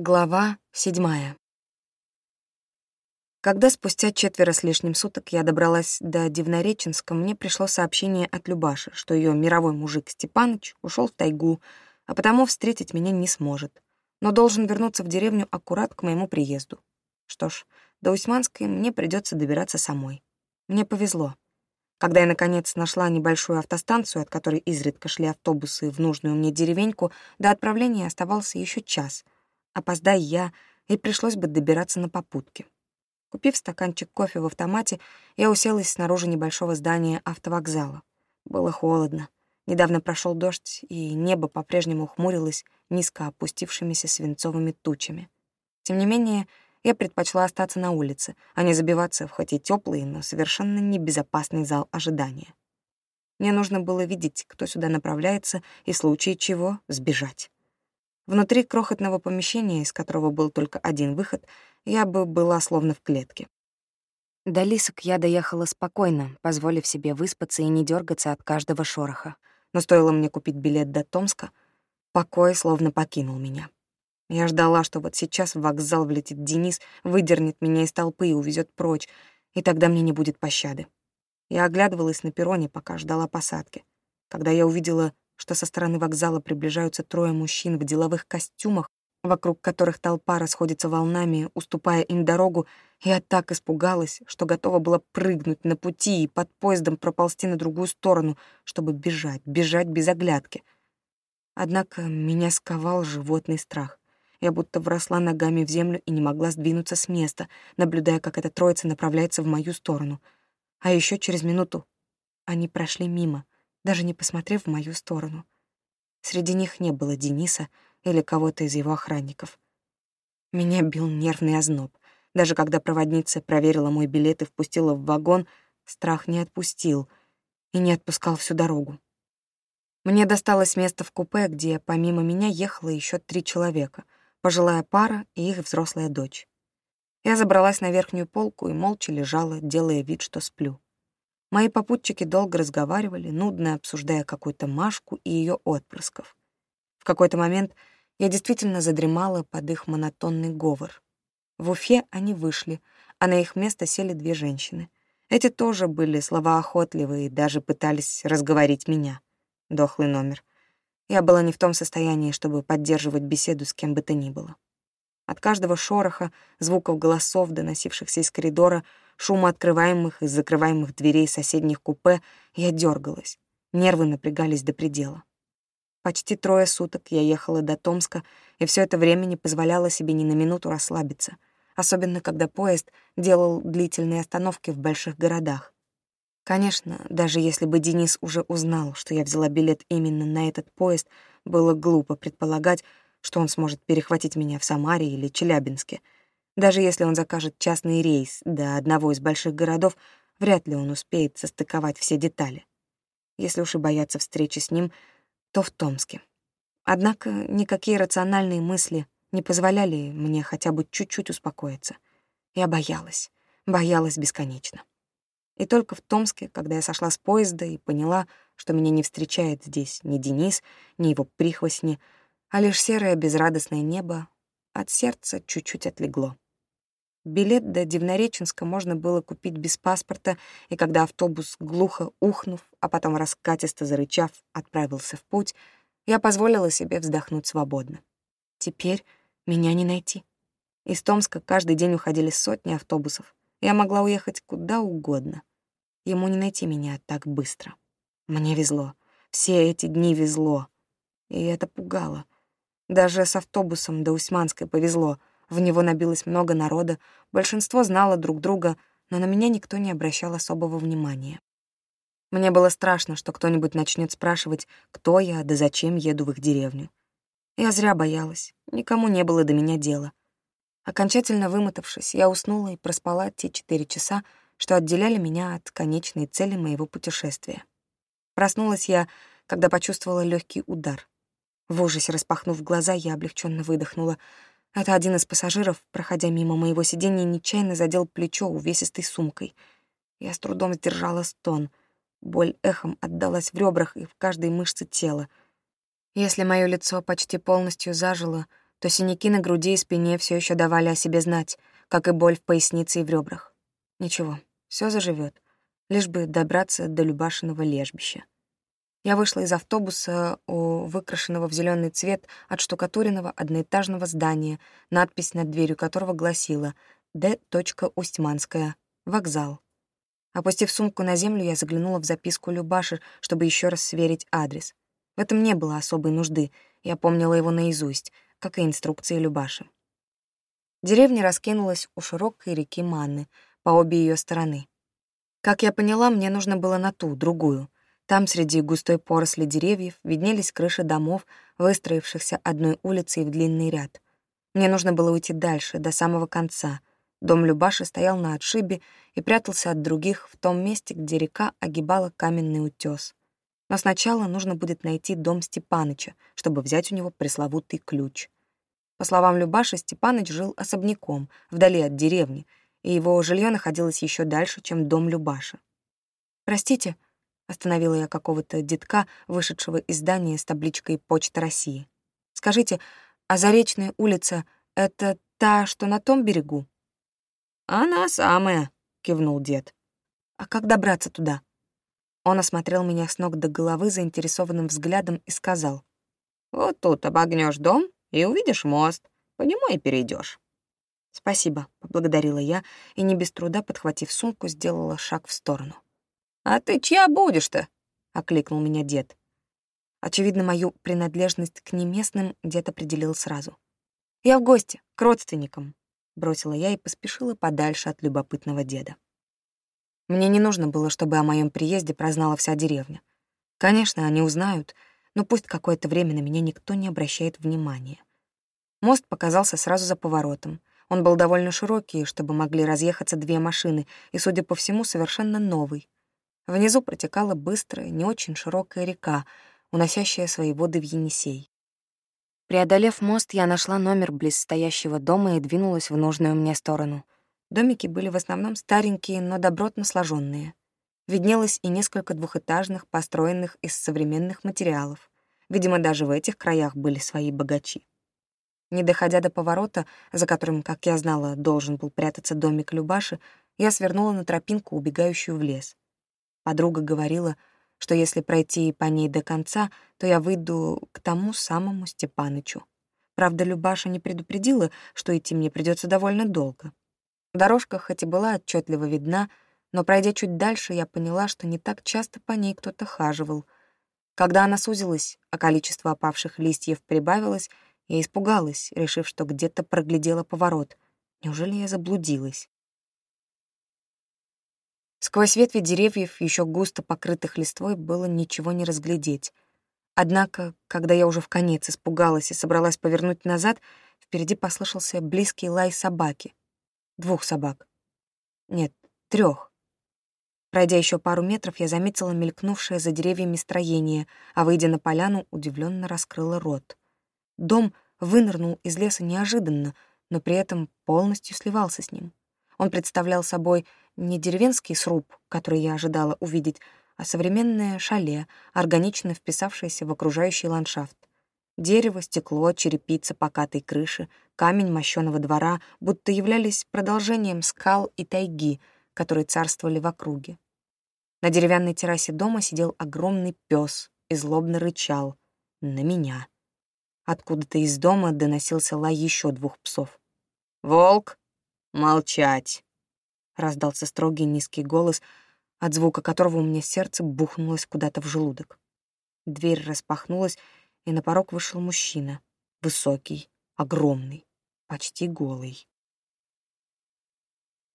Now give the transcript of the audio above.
Глава седьмая. Когда спустя четверо с лишним суток я добралась до Дивнореченска, мне пришло сообщение от Любаши, что ее мировой мужик Степаныч ушел в тайгу, а потому встретить меня не сможет, но должен вернуться в деревню аккурат к моему приезду. Что ж, до Усьманской мне придется добираться самой. Мне повезло. Когда я, наконец, нашла небольшую автостанцию, от которой изредка шли автобусы в нужную мне деревеньку, до отправления оставался еще час — Опоздай я, и пришлось бы добираться на попутке. Купив стаканчик кофе в автомате, я уселась снаружи небольшого здания автовокзала. Было холодно. Недавно прошел дождь, и небо по-прежнему хмурилось низко опустившимися свинцовыми тучами. Тем не менее, я предпочла остаться на улице, а не забиваться в хоть и теплый, но совершенно небезопасный зал ожидания. Мне нужно было видеть, кто сюда направляется, и в случае чего сбежать. Внутри крохотного помещения, из которого был только один выход, я бы была словно в клетке. До Лисок я доехала спокойно, позволив себе выспаться и не дергаться от каждого шороха. Но стоило мне купить билет до Томска, покой словно покинул меня. Я ждала, что вот сейчас в вокзал влетит Денис, выдернет меня из толпы и увезет прочь, и тогда мне не будет пощады. Я оглядывалась на перроне, пока ждала посадки. Когда я увидела что со стороны вокзала приближаются трое мужчин в деловых костюмах, вокруг которых толпа расходится волнами, уступая им дорогу, я так испугалась, что готова была прыгнуть на пути и под поездом проползти на другую сторону, чтобы бежать, бежать без оглядки. Однако меня сковал животный страх. Я будто вросла ногами в землю и не могла сдвинуться с места, наблюдая, как эта троица направляется в мою сторону. А еще через минуту они прошли мимо — даже не посмотрев в мою сторону. Среди них не было Дениса или кого-то из его охранников. Меня бил нервный озноб. Даже когда проводница проверила мой билет и впустила в вагон, страх не отпустил и не отпускал всю дорогу. Мне досталось место в купе, где помимо меня ехало еще три человека, пожилая пара и их взрослая дочь. Я забралась на верхнюю полку и молча лежала, делая вид, что сплю. Мои попутчики долго разговаривали, нудно обсуждая какую-то Машку и ее отпрысков. В какой-то момент я действительно задремала под их монотонный говор. В Уфе они вышли, а на их место сели две женщины. Эти тоже были словоохотливые и даже пытались разговорить меня. Дохлый номер. Я была не в том состоянии, чтобы поддерживать беседу с кем бы то ни было. От каждого шороха, звуков голосов, доносившихся из коридора, шума открываемых и закрываемых дверей соседних купе, я дергалась. Нервы напрягались до предела. Почти трое суток я ехала до Томска, и все это время не позволяла себе ни на минуту расслабиться, особенно когда поезд делал длительные остановки в больших городах. Конечно, даже если бы Денис уже узнал, что я взяла билет именно на этот поезд, было глупо предполагать, что он сможет перехватить меня в Самаре или Челябинске. Даже если он закажет частный рейс до одного из больших городов, вряд ли он успеет состыковать все детали. Если уж и бояться встречи с ним, то в Томске. Однако никакие рациональные мысли не позволяли мне хотя бы чуть-чуть успокоиться. Я боялась, боялась бесконечно. И только в Томске, когда я сошла с поезда и поняла, что меня не встречает здесь ни Денис, ни его прихвостни, а лишь серое безрадостное небо от сердца чуть-чуть отлегло. Билет до Дивнореченска можно было купить без паспорта, и когда автобус, глухо ухнув, а потом раскатисто зарычав, отправился в путь, я позволила себе вздохнуть свободно. Теперь меня не найти. Из Томска каждый день уходили сотни автобусов. Я могла уехать куда угодно. Ему не найти меня так быстро. Мне везло. Все эти дни везло. И это пугало — даже с автобусом до Усманской повезло. В него набилось много народа, большинство знало друг друга, но на меня никто не обращал особого внимания. Мне было страшно, что кто-нибудь начнет спрашивать, кто я, да зачем еду в их деревню. Я зря боялась, никому не было до меня дела. Окончательно вымотавшись, я уснула и проспала те четыре часа, что отделяли меня от конечной цели моего путешествия. Проснулась я, когда почувствовала легкий удар. В ужасе распахнув глаза, я облегченно выдохнула. Это один из пассажиров, проходя мимо моего сиденья, нечаянно задел плечо увесистой сумкой. Я с трудом сдержала стон. Боль эхом отдалась в ребрах и в каждой мышце тела. Если мое лицо почти полностью зажило, то синяки на груди и спине все еще давали о себе знать, как и боль в пояснице и в ребрах. Ничего, все заживет, лишь бы добраться до Любашиного лежбища. Я вышла из автобуса у выкрашенного в зеленый цвет от штукатуренного одноэтажного здания, надпись над дверью которого гласила «Д. Устьманская. Вокзал». Опустив сумку на землю, я заглянула в записку Любаши, чтобы еще раз сверить адрес. В этом не было особой нужды, я помнила его наизусть, как и инструкции Любаши. Деревня раскинулась у широкой реки Манны, по обе ее стороны. Как я поняла, мне нужно было на ту, другую. Там, среди густой поросли деревьев, виднелись крыши домов, выстроившихся одной улицей в длинный ряд. Мне нужно было уйти дальше, до самого конца. Дом Любаши стоял на отшибе и прятался от других в том месте, где река огибала каменный утес. Но сначала нужно будет найти дом Степаныча, чтобы взять у него пресловутый ключ. По словам Любаши, Степаныч жил особняком, вдали от деревни, и его жилье находилось еще дальше, чем дом Любаши. «Простите», — остановила я какого-то детка, вышедшего из здания с табличкой «Почта России». «Скажите, а Заречная улица — это та, что на том берегу?» «Она самая», — кивнул дед. «А как добраться туда?» Он осмотрел меня с ног до головы заинтересованным взглядом и сказал. «Вот тут обогнешь дом и увидишь мост. По нему и перейдешь. «Спасибо», — поблагодарила я и, не без труда, подхватив сумку, сделала шаг в сторону. «А ты чья будешь-то?» — окликнул меня дед. Очевидно, мою принадлежность к неместным дед определил сразу. «Я в гости, к родственникам», — бросила я и поспешила подальше от любопытного деда. Мне не нужно было, чтобы о моем приезде прознала вся деревня. Конечно, они узнают, но пусть какое-то время на меня никто не обращает внимания. Мост показался сразу за поворотом. Он был довольно широкий, чтобы могли разъехаться две машины, и, судя по всему, совершенно новый. Внизу протекала быстрая, не очень широкая река, уносящая свои воды в Енисей. Преодолев мост, я нашла номер близ стоящего дома и двинулась в нужную мне сторону — Домики были в основном старенькие, но добротно сложенные. Виднелось и несколько двухэтажных, построенных из современных материалов. Видимо, даже в этих краях были свои богачи. Не доходя до поворота, за которым, как я знала, должен был прятаться домик Любаши, я свернула на тропинку, убегающую в лес. Подруга говорила, что если пройти по ней до конца, то я выйду к тому самому Степанычу. Правда, Любаша не предупредила, что идти мне придется довольно долго. Дорожка хоть и была отчетливо видна, но, пройдя чуть дальше, я поняла, что не так часто по ней кто-то хаживал. Когда она сузилась, а количество опавших листьев прибавилось, я испугалась, решив, что где-то проглядела поворот. Неужели я заблудилась? Сквозь ветви деревьев, еще густо покрытых листвой, было ничего не разглядеть. Однако, когда я уже в конец испугалась и собралась повернуть назад, впереди послышался близкий лай собаки. Двух собак. Нет, трех. Пройдя еще пару метров, я заметила мелькнувшее за деревьями строение, а, выйдя на поляну, удивленно раскрыла рот. Дом вынырнул из леса неожиданно, но при этом полностью сливался с ним. Он представлял собой не деревенский сруб, который я ожидала увидеть, а современное шале, органично вписавшееся в окружающий ландшафт. Дерево, стекло, черепица покатой крыши, камень мощеного двора будто являлись продолжением скал и тайги, которые царствовали в округе. На деревянной террасе дома сидел огромный пес и злобно рычал. На меня. Откуда-то из дома доносился лай еще двух псов. «Волк, молчать!» — раздался строгий низкий голос, от звука которого у меня сердце бухнулось куда-то в желудок. Дверь распахнулась, и на порог вышел мужчина. Высокий, огромный, почти голый.